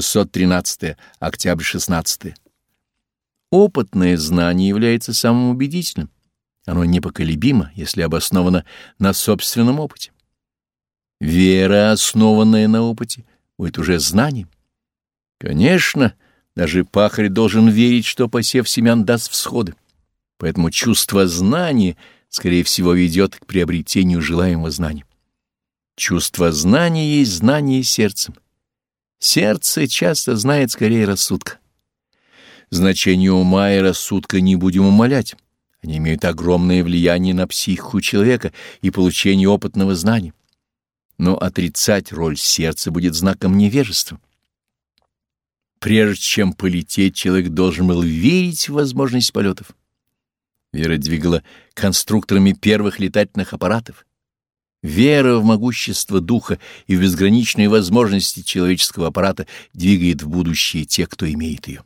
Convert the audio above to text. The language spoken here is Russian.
613. Октябрь 16. Опытное знание является самым убедительным. Оно непоколебимо, если обосновано на собственном опыте. Вера, основанная на опыте, будет уже знанием. Конечно, даже пахарь должен верить, что посев семян даст всходы. Поэтому чувство знания, скорее всего, ведет к приобретению желаемого знания. Чувство знания есть знание сердцем. Сердце часто знает скорее рассудка. Значение ума и рассудка не будем умалять. Они имеют огромное влияние на психику человека и получение опытного знания. Но отрицать роль сердца будет знаком невежества. Прежде чем полететь, человек должен был верить в возможность полетов. Вера двигала конструкторами первых летательных аппаратов. Вера в могущество духа и в безграничные возможности человеческого аппарата двигает в будущее тех, кто имеет ее.